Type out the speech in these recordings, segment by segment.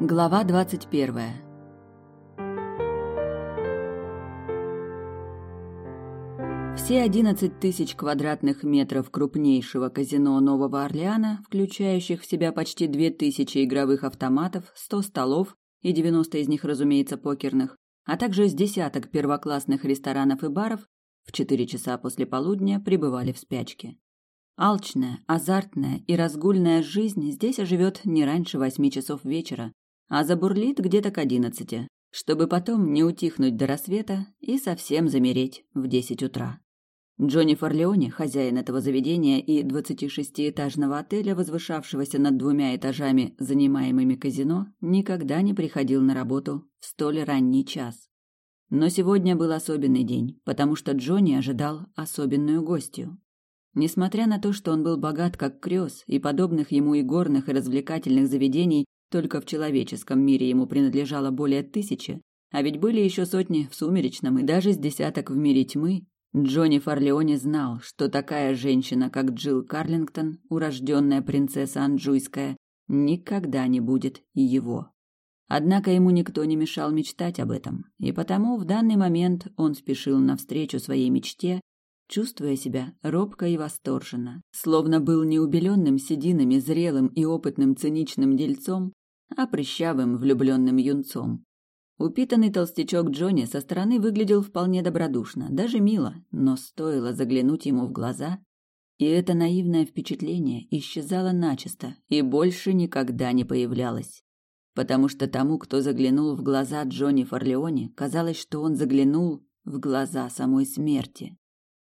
Глава двадцать первая. Все одиннадцать тысяч квадратных метров крупнейшего казино Нового Орлеана, включающих в себя почти две тысячи игровых автоматов, сто столов и девяносто из них, разумеется, покерных, а также с десяток первоклассных ресторанов и баров, в четыре часа после полудня пребывали в спячке. Алчная, азартная и разгульная жизнь здесь оживет не раньше восьми часов вечера, а забурлит где-то к одиннадцати, чтобы потом не утихнуть до рассвета и совсем замереть в десять утра. Джонни Форлеоне, хозяин этого заведения и 26-этажного отеля, возвышавшегося над двумя этажами, занимаемыми казино, никогда не приходил на работу в столь ранний час. Но сегодня был особенный день, потому что Джонни ожидал особенную гостью. Несмотря на то, что он был богат как крёс, и подобных ему игорных и развлекательных заведений только в человеческом мире ему принадлежало более тысячи, а ведь были еще сотни в сумеречном и даже с десяток в мире тьмы, Джонни Форлеоне знал, что такая женщина, как Джилл Карлингтон, урожденная принцесса Анджуйская, никогда не будет его. Однако ему никто не мешал мечтать об этом, и потому в данный момент он спешил навстречу своей мечте, чувствуя себя робко и восторженно, словно был не убеленным сединами зрелым и опытным циничным дельцом, а прыщавым влюбленным юнцом. Упитанный толстячок Джонни со стороны выглядел вполне добродушно, даже мило, но стоило заглянуть ему в глаза, и это наивное впечатление исчезало начисто и больше никогда не появлялось. Потому что тому, кто заглянул в глаза Джонни Форлеоне, казалось, что он заглянул в глаза самой смерти.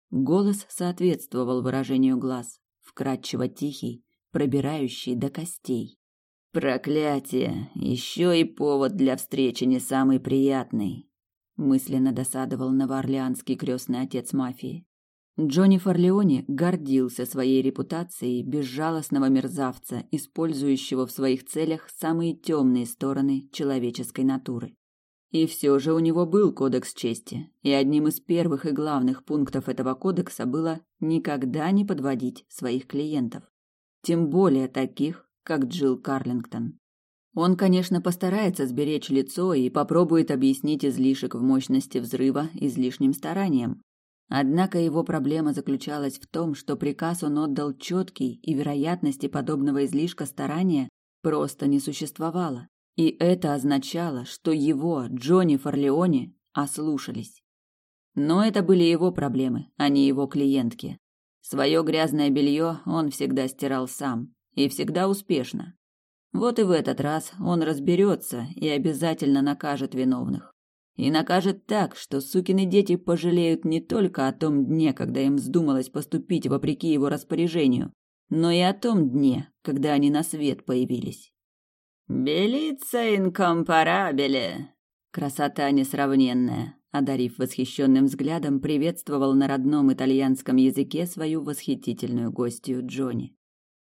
Голос соответствовал выражению глаз, вкрадчиво тихий, пробирающий до костей. Проклятие! Еще и повод для встречи не самый приятный. Мысленно досадовал новоорлеанский крестный отец мафии. Джонни Форлеоне гордился своей репутацией безжалостного мерзавца, использующего в своих целях самые темные стороны человеческой натуры. И все же у него был кодекс чести, и одним из первых и главных пунктов этого кодекса было никогда не подводить своих клиентов, тем более таких, как Джилл Карлингтон. Он, конечно, постарается сберечь лицо и попробует объяснить излишек в мощности взрыва излишним старанием. Однако его проблема заключалась в том, что приказ он отдал четкий, и вероятности подобного излишка старания просто не существовало. И это означало, что его, Джонни Форлеоне, ослушались. Но это были его проблемы, а не его клиентки. Свое грязное белье он всегда стирал сам, и всегда успешно. Вот и в этот раз он разберется и обязательно накажет виновных. И накажет так, что сукины дети пожалеют не только о том дне, когда им вздумалось поступить вопреки его распоряжению, но и о том дне, когда они на свет появились. «Белица инкомпарабеле!» Красота несравненная, одарив восхищенным взглядом, приветствовал на родном итальянском языке свою восхитительную гостью Джонни.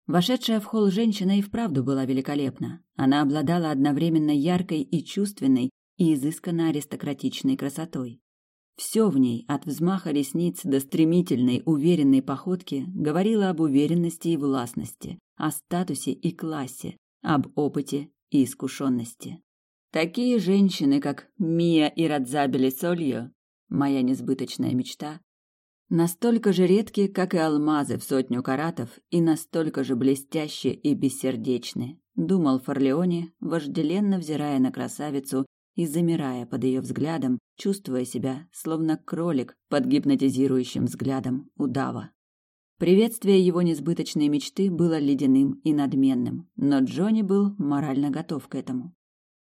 Вошедшая в холл женщина и вправду была великолепна. Она обладала одновременно яркой и чувственной, и изысканно аристократичной красотой. Все в ней, от взмаха ресниц до стремительной, уверенной походки, говорило об уверенности и властности, о статусе и классе, об опыте и искушенности. Такие женщины, как Мия и Радзабели Сольо, моя несбыточная мечта, Настолько же редки, как и алмазы в сотню каратов, и настолько же блестящие и бессердечны, думал Форлеоне, вожделенно взирая на красавицу и замирая под ее взглядом, чувствуя себя словно кролик под гипнотизирующим взглядом удава. Приветствие его несбыточной мечты было ледяным и надменным, но Джонни был морально готов к этому.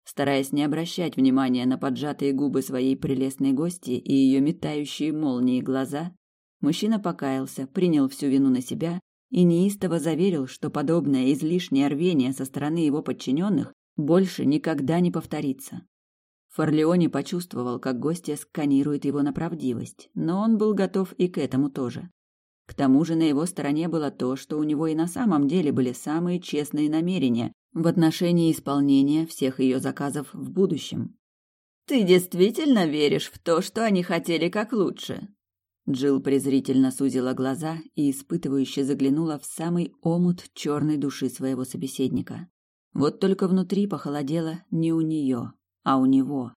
Стараясь не обращать внимания на поджатые губы своей прелестной гости и ее метающие молнии глаза, мужчина покаялся, принял всю вину на себя и неистово заверил, что подобное излишнее рвение со стороны его подчиненных больше никогда не повторится. Форлеоне почувствовал, как гостья сканирует его на правдивость, но он был готов и к этому тоже. К тому же на его стороне было то, что у него и на самом деле были самые честные намерения в отношении исполнения всех ее заказов в будущем. «Ты действительно веришь в то, что они хотели как лучше?» Джилл презрительно сузила глаза и испытывающе заглянула в самый омут черной души своего собеседника. Вот только внутри похолодело не у нее, а у него.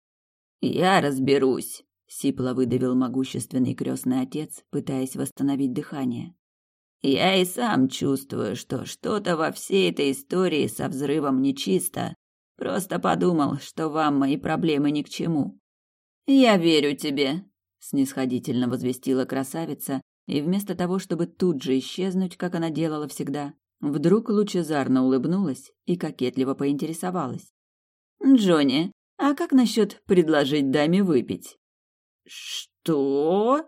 «Я разберусь», — сипло выдавил могущественный крестный отец, пытаясь восстановить дыхание. «Я и сам чувствую, что что-то во всей этой истории со взрывом нечисто. Просто подумал, что вам мои проблемы ни к чему». «Я верю тебе», — снисходительно возвестила красавица, и вместо того, чтобы тут же исчезнуть, как она делала всегда, Вдруг лучезарно улыбнулась и кокетливо поинтересовалась. «Джонни, а как насчет предложить даме выпить?» «Что?»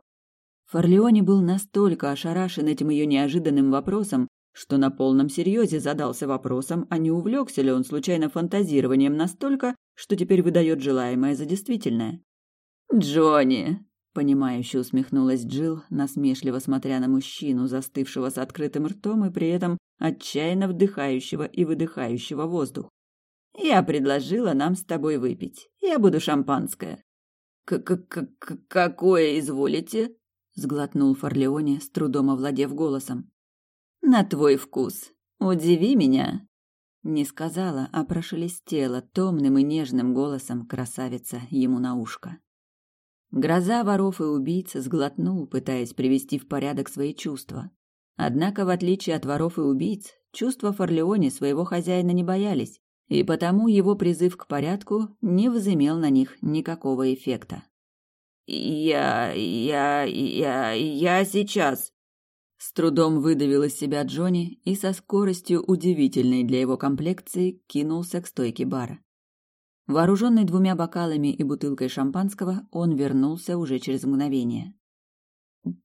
Форлеоне был настолько ошарашен этим ее неожиданным вопросом, что на полном серьезе задался вопросом, а не увлекся ли он случайно фантазированием настолько, что теперь выдает желаемое за действительное. «Джонни!» — понимающе усмехнулась Джилл, насмешливо смотря на мужчину, застывшего с открытым ртом и при этом отчаянно вдыхающего и выдыхающего воздух. Я предложила нам с тобой выпить. Я буду шампанское. -к -к -к Какое изволите? сглотнул Форлеоне, с трудом овладев голосом. На твой вкус. Удиви меня. Не сказала, а прошелестела томным и нежным голосом красавица ему на ушко. Гроза воров и убийц сглотнул, пытаясь привести в порядок свои чувства. Однако, в отличие от воров и убийц, чувства Форлеоне своего хозяина не боялись, и потому его призыв к порядку не возымел на них никакого эффекта. «Я... я... я... я сейчас...» С трудом выдавил из себя Джонни и со скоростью, удивительной для его комплекции, кинулся к стойке бара. Вооруженный двумя бокалами и бутылкой шампанского, он вернулся уже через мгновение.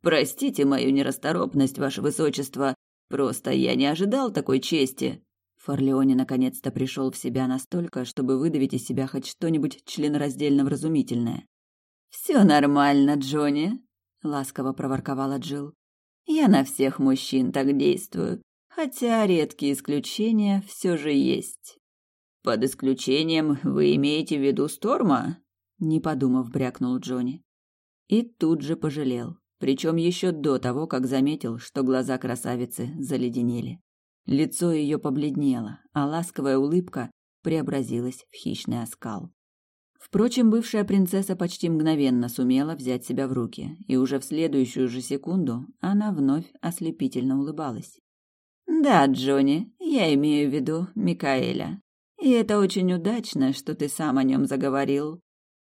Простите мою нерасторопность, ваше высочество. Просто я не ожидал такой чести. Форлеоне наконец-то пришел в себя настолько, чтобы выдавить из себя хоть что-нибудь членораздельно вразумительное. Все нормально, Джонни, ласково проворковала Джил. Я на всех мужчин так действую, хотя редкие исключения все же есть. Под исключением вы имеете в виду Сторма? Не подумав, брякнул Джонни. И тут же пожалел. Причем еще до того, как заметил, что глаза красавицы заледенели. Лицо ее побледнело, а ласковая улыбка преобразилась в хищный оскал. Впрочем, бывшая принцесса почти мгновенно сумела взять себя в руки, и уже в следующую же секунду она вновь ослепительно улыбалась. «Да, Джонни, я имею в виду Микаэля. И это очень удачно, что ты сам о нем заговорил».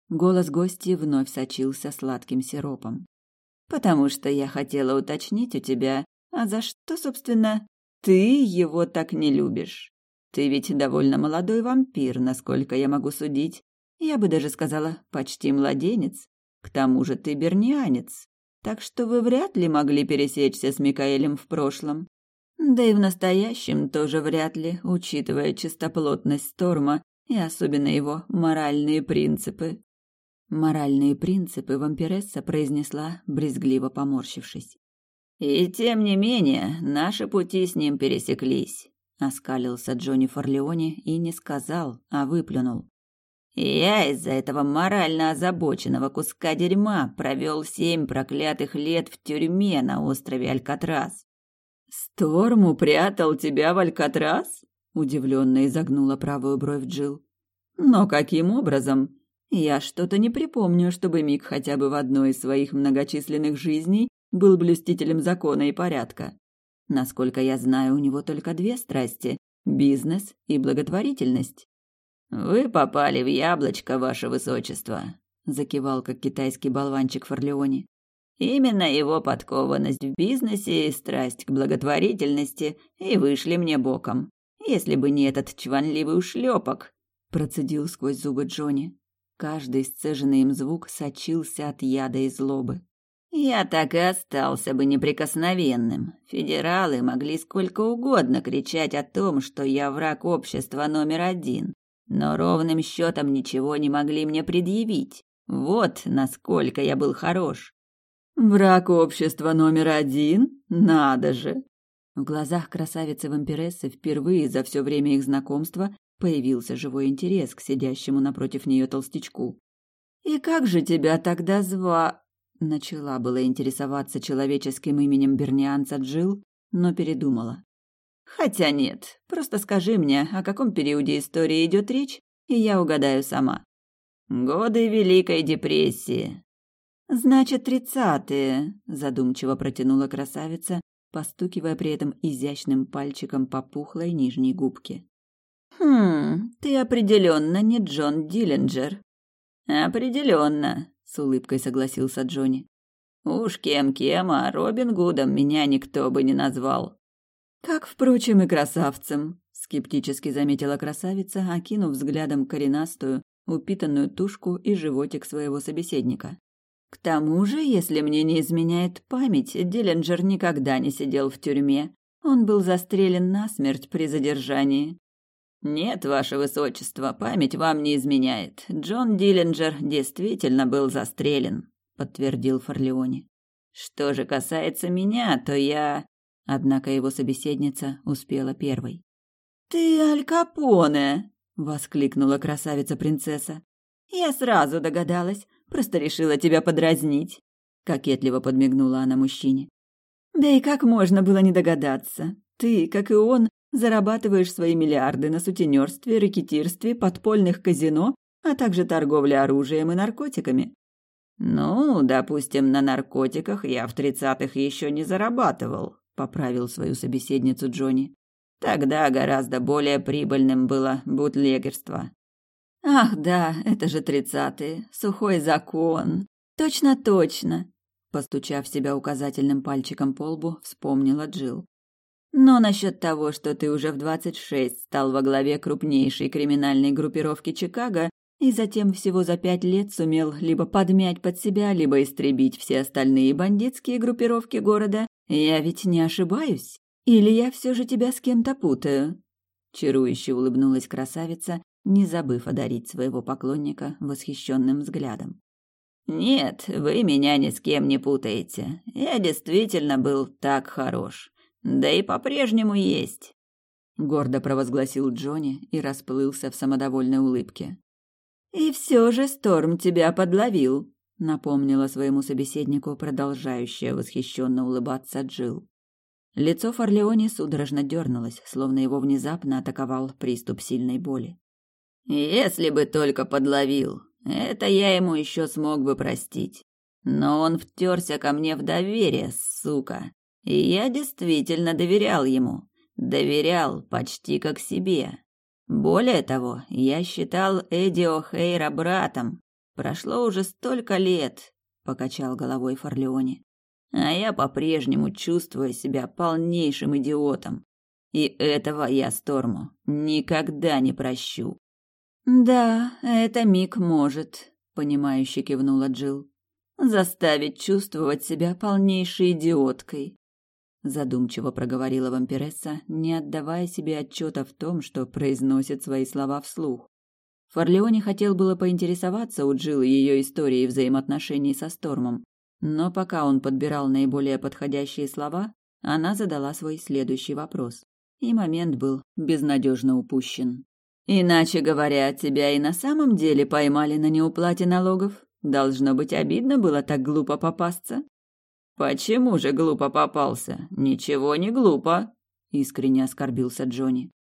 Голос гости вновь сочился сладким сиропом потому что я хотела уточнить у тебя, а за что, собственно, ты его так не любишь? Ты ведь довольно молодой вампир, насколько я могу судить. Я бы даже сказала, почти младенец. К тому же ты бернианец, так что вы вряд ли могли пересечься с Микаэлем в прошлом. Да и в настоящем тоже вряд ли, учитывая чистоплотность Сторма и особенно его моральные принципы. Моральные принципы вампиресса произнесла, брезгливо поморщившись. «И тем не менее, наши пути с ним пересеклись», — оскалился Джонни Форлеоне и не сказал, а выплюнул. «Я из-за этого морально озабоченного куска дерьма провел семь проклятых лет в тюрьме на острове Алькатрас». «Сторм упрятал тебя в Алькатрас?» — удивленно изогнула правую бровь Джил. «Но каким образом? Я что-то не припомню, чтобы Мик хотя бы в одной из своих многочисленных жизней был блюстителем закона и порядка. Насколько я знаю, у него только две страсти – бизнес и благотворительность. «Вы попали в яблочко, ваше высочество», – закивал как китайский болванчик Форлеоне. «Именно его подкованность в бизнесе и страсть к благотворительности и вышли мне боком. Если бы не этот чванливый ушлепок», – процедил сквозь зубы Джонни. Каждый сцеженный им звук сочился от яда и злобы. Я так и остался бы неприкосновенным. Федералы могли сколько угодно кричать о том, что я враг общества номер один, но ровным счетом ничего не могли мне предъявить. Вот насколько я был хорош. Враг общества номер один? Надо же! В глазах красавицы-вампирессы впервые за все время их знакомства Появился живой интерес к сидящему напротив нее толстячку. «И как же тебя тогда зва...» Начала было интересоваться человеческим именем бернианца Джил, но передумала. Хотя нет, просто скажи мне, о каком периоде истории идет речь, и я угадаю сама. Годы Великой депрессии. Значит, тридцатые, задумчиво протянула красавица, постукивая при этом изящным пальчиком по пухлой нижней губке. Хм, ты определенно не Джон Диллинджер. Определенно, с улыбкой согласился Джонни. Уж кем-кем, а Робин Гудом меня никто бы не назвал. Как, впрочем, и красавцем, скептически заметила красавица, окинув взглядом коренастую, упитанную тушку и животик своего собеседника. К тому же, если мне не изменяет память, Диллинджер никогда не сидел в тюрьме. Он был застрелен насмерть при задержании. Нет, ваше высочество, память вам не изменяет. Джон Диллинджер действительно был застрелен, подтвердил Форлеоне. Что же касается меня, то я Однако его собеседница успела первой. «Ты Аль Капоне!» — воскликнула красавица-принцесса. «Я сразу догадалась, просто решила тебя подразнить», — кокетливо подмигнула она мужчине. «Да и как можно было не догадаться? Ты, как и он, зарабатываешь свои миллиарды на сутенерстве, рэкетирстве, подпольных казино, а также торговле оружием и наркотиками». «Ну, допустим, на наркотиках я в тридцатых еще не зарабатывал», поправил свою собеседницу Джонни. Тогда гораздо более прибыльным было бутлегерство. Ах, да, это же тридцатые, сухой закон. Точно, точно. Постучав себя указательным пальчиком по лбу, вспомнила Джил. Но насчет того, что ты уже в двадцать шесть стал во главе крупнейшей криминальной группировки Чикаго и затем всего за пять лет сумел либо подмять под себя, либо истребить все остальные бандитские группировки города, я ведь не ошибаюсь? Или я все же тебя с кем-то путаю?» Чарующе улыбнулась красавица, не забыв одарить своего поклонника восхищенным взглядом. «Нет, вы меня ни с кем не путаете. Я действительно был так хорош. Да и по-прежнему есть», — гордо провозгласил Джонни и расплылся в самодовольной улыбке. «И все же Сторм тебя подловил», напомнила своему собеседнику продолжающая восхищенно улыбаться Джил. Лицо Форлеоне судорожно дернулось, словно его внезапно атаковал приступ сильной боли. Если бы только подловил, это я ему еще смог бы простить. Но он втерся ко мне в доверие, сука. И я действительно доверял ему. Доверял почти как себе. Более того, я считал Эдди О'Хейра братом, Прошло уже столько лет, покачал головой Форлеоне. А я по-прежнему чувствую себя полнейшим идиотом. И этого я Сторму никогда не прощу. Да, это Мик может, понимающе кивнула Джил. Заставить чувствовать себя полнейшей идиоткой. Задумчиво проговорила вампиресса, не отдавая себе отчета в том, что произносит свои слова вслух. Форлеоне хотел было поинтересоваться у Джилл ее историей взаимоотношений со Стормом, но пока он подбирал наиболее подходящие слова, она задала свой следующий вопрос, и момент был безнадежно упущен. «Иначе говоря, тебя и на самом деле поймали на неуплате налогов? Должно быть, обидно было так глупо попасться?» «Почему же глупо попался? Ничего не глупо», — искренне оскорбился Джонни.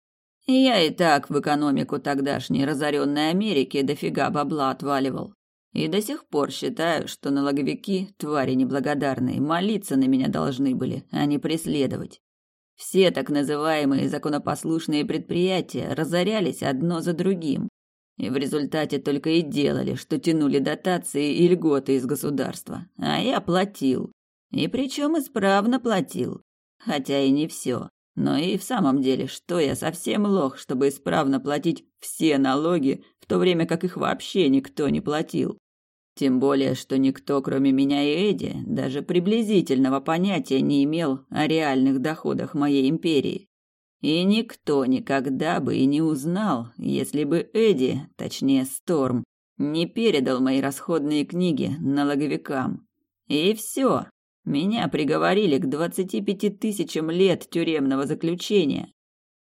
Я и так в экономику тогдашней разоренной Америки дофига бабла отваливал. И до сих пор считаю, что налоговики, твари неблагодарные, молиться на меня должны были, а не преследовать. Все так называемые законопослушные предприятия разорялись одно за другим. И в результате только и делали, что тянули дотации и льготы из государства. А я платил. И причем исправно платил. Хотя и не все. Но и в самом деле, что я совсем лох, чтобы исправно платить все налоги, в то время как их вообще никто не платил. Тем более, что никто, кроме меня и Эдди, даже приблизительного понятия не имел о реальных доходах моей империи. И никто никогда бы и не узнал, если бы Эдди, точнее Сторм, не передал мои расходные книги налоговикам. И все. Меня приговорили к двадцати пяти тысячам лет тюремного заключения.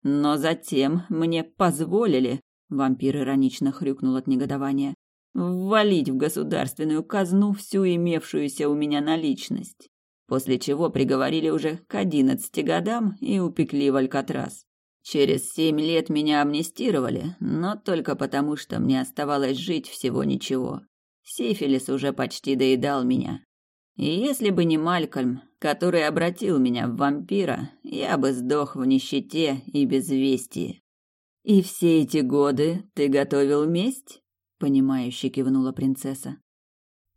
Но затем мне позволили, вампир иронично хрюкнул от негодования, ввалить в государственную казну всю имевшуюся у меня наличность. после чего приговорили уже к одиннадцати годам и упекли в Алькатрас. Через семь лет меня амнистировали, но только потому, что мне оставалось жить всего ничего. Сифилис уже почти доедал меня. И если бы не Малькольм, который обратил меня в вампира, я бы сдох в нищете и безвестии. И все эти годы ты готовил месть? Понимающе кивнула принцесса.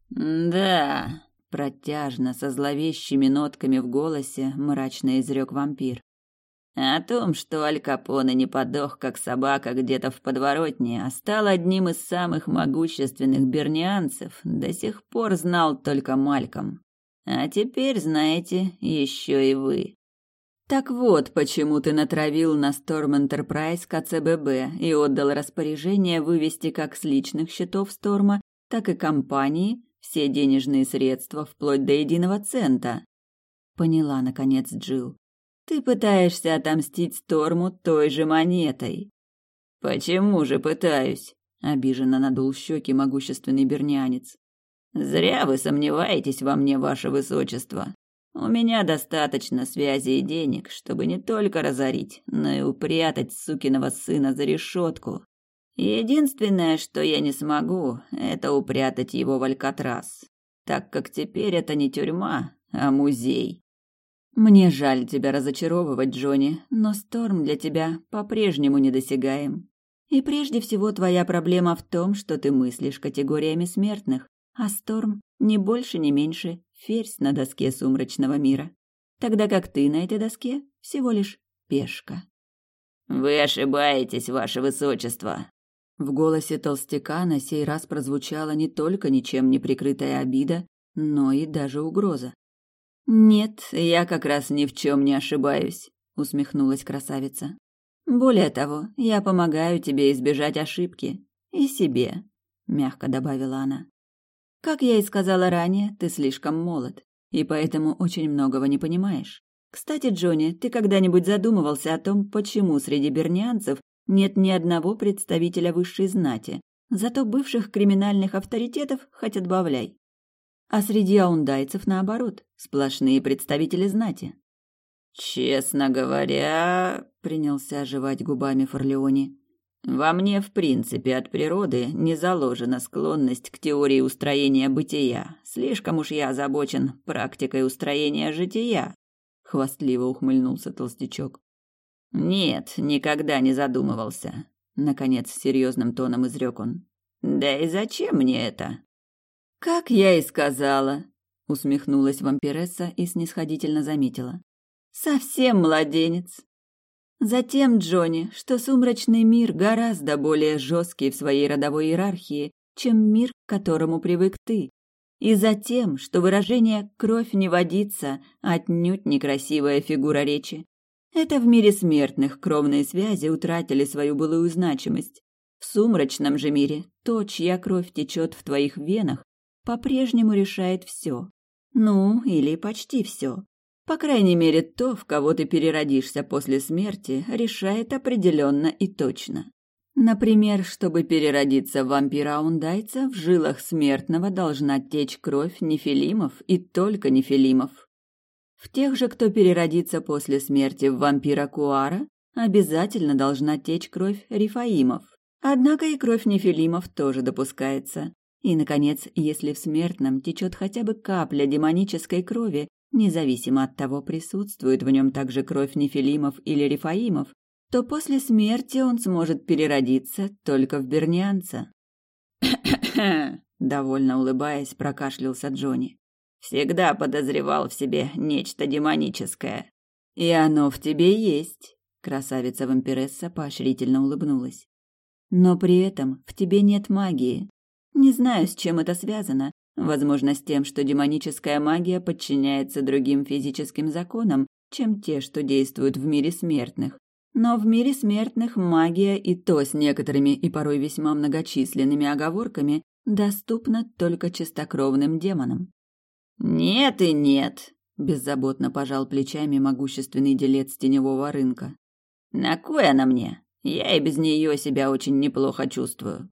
Да, протяжно, со зловещими нотками в голосе, мрачно изрек вампир. О том, что Аль Капоне не подох, как собака где-то в подворотне, а стал одним из самых могущественных бернианцев, до сих пор знал только Мальком. А теперь знаете еще и вы. Так вот, почему ты натравил на Storm Enterprise КЦББ и отдал распоряжение вывести как с личных счетов Сторма, так и компании все денежные средства вплоть до единого цента. Поняла наконец Джил. Ты пытаешься отомстить Сторму той же монетой. Почему же пытаюсь? Обиженно надул щеки могущественный бернянец. Зря вы сомневаетесь во мне, ваше высочество. У меня достаточно связи и денег, чтобы не только разорить, но и упрятать сукиного сына за решетку. Единственное, что я не смогу, это упрятать его в Алькатрас, так как теперь это не тюрьма, а музей. Мне жаль тебя разочаровывать, Джонни, но Сторм для тебя по-прежнему недосягаем. И прежде всего твоя проблема в том, что ты мыслишь категориями смертных, а Сторм ни больше, ни меньше ферзь на доске сумрачного мира, тогда как ты на этой доске всего лишь пешка. Вы ошибаетесь, ваше высочество. В голосе толстяка на сей раз прозвучала не только ничем не прикрытая обида, но и даже угроза. Нет, я как раз ни в чем не ошибаюсь, усмехнулась красавица. Более того, я помогаю тебе избежать ошибки и себе, мягко добавила она. Как я и сказала ранее, ты слишком молод, и поэтому очень многого не понимаешь. Кстати, Джонни, ты когда-нибудь задумывался о том, почему среди бернианцев нет ни одного представителя высшей знати, зато бывших криминальных авторитетов хоть отбавляй? а среди аундайцев наоборот, сплошные представители знати. Честно говоря, принялся оживать губами Форлеони. Во мне, в принципе, от природы не заложена склонность к теории устроения бытия. Слишком уж я озабочен практикой устроения жития, хвастливо ухмыльнулся толстячок. Нет, никогда не задумывался, наконец серьезным тоном изрек он. Да и зачем мне это? Как я и сказала, усмехнулась вампиресса и снисходительно заметила. Совсем младенец. Затем, Джонни, что сумрачный мир гораздо более жесткий в своей родовой иерархии, чем мир, к которому привык ты. И затем, что выражение «кровь не водится» отнюдь некрасивая фигура речи. Это в мире смертных кровные связи утратили свою былую значимость. В сумрачном же мире то, чья кровь течет в твоих венах, по-прежнему решает все. Ну, или почти все. По крайней мере, то, в кого ты переродишься после смерти, решает определенно и точно. Например, чтобы переродиться в вампира-аундайца, в жилах смертного должна течь кровь нефилимов и только нефилимов. В тех же, кто переродится после смерти в вампира Куара, обязательно должна течь кровь рифаимов. Однако и кровь нефилимов тоже допускается. И, наконец, если в смертном течет хотя бы капля демонической крови, независимо от того, присутствует в нем также кровь нефилимов или рифаимов, то после смерти он сможет переродиться только в бернианца. довольно улыбаясь, прокашлялся Джонни. Всегда подозревал в себе нечто демоническое. И оно в тебе есть, красавица-вампиресса поощрительно улыбнулась. Но при этом в тебе нет магии, не знаю, с чем это связано. Возможно, с тем, что демоническая магия подчиняется другим физическим законам, чем те, что действуют в мире смертных. Но в мире смертных магия и то с некоторыми и порой весьма многочисленными оговорками доступна только чистокровным демонам. «Нет и нет», – беззаботно пожал плечами могущественный делец теневого рынка. «На кой она мне? Я и без нее себя очень неплохо чувствую».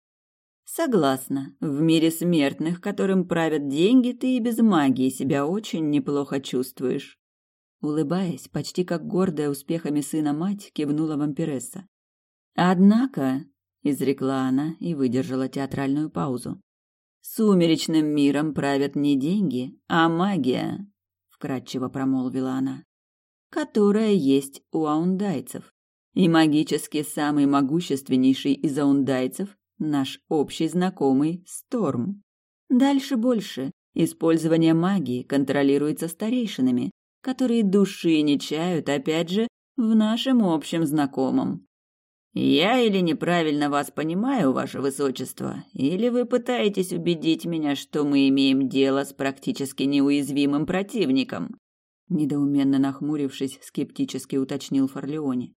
Согласна. В мире смертных, которым правят деньги, ты и без магии себя очень неплохо чувствуешь. Улыбаясь, почти как гордая успехами сына мать, кивнула вампиресса. Однако, изрекла она и выдержала театральную паузу. Сумеречным миром правят не деньги, а магия, вкратчиво промолвила она, которая есть у аундайцев. И магически самый могущественнейший из аундайцев – наш общий знакомый Сторм. Дальше больше. Использование магии контролируется старейшинами, которые души не чают, опять же, в нашем общем знакомом. Я или неправильно вас понимаю, ваше высочество, или вы пытаетесь убедить меня, что мы имеем дело с практически неуязвимым противником? Недоуменно нахмурившись, скептически уточнил Форлеоне.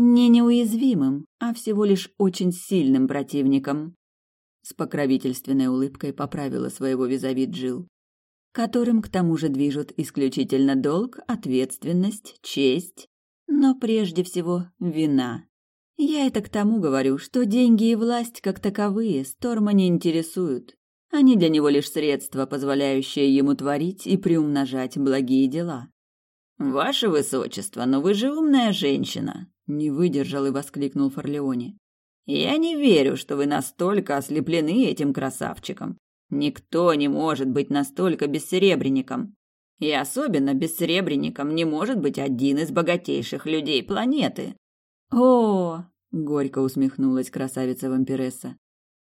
Не неуязвимым, а всего лишь очень сильным противником. С покровительственной улыбкой поправила своего визави Джил, которым к тому же движут исключительно долг, ответственность, честь, но прежде всего вина. Я это к тому говорю, что деньги и власть как таковые Сторма не интересуют. Они для него лишь средства, позволяющие ему творить и приумножать благие дела. «Ваше высочество, но вы же умная женщина!» — не выдержал и воскликнул Форлеоне. «Я не верю, что вы настолько ослеплены этим красавчиком. Никто не может быть настолько бессеребренником. И особенно бессеребренником не может быть один из богатейших людей планеты. О, горько усмехнулась красавица-вампиресса.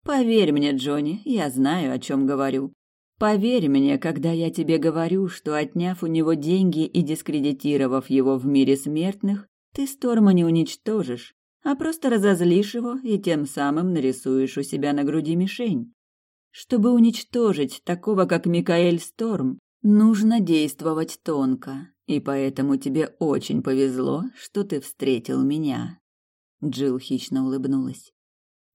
Поверь мне, Джонни, я знаю, о чем говорю. Поверь мне, когда я тебе говорю, что отняв у него деньги и дискредитировав его в мире смертных, ты Сторма не уничтожишь, а просто разозлишь его и тем самым нарисуешь у себя на груди мишень. Чтобы уничтожить такого, как Микаэль Сторм, нужно действовать тонко, и поэтому тебе очень повезло, что ты встретил меня. Джилл хищно улыбнулась.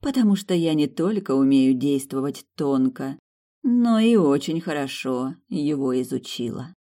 Потому что я не только умею действовать тонко, но и очень хорошо его изучила.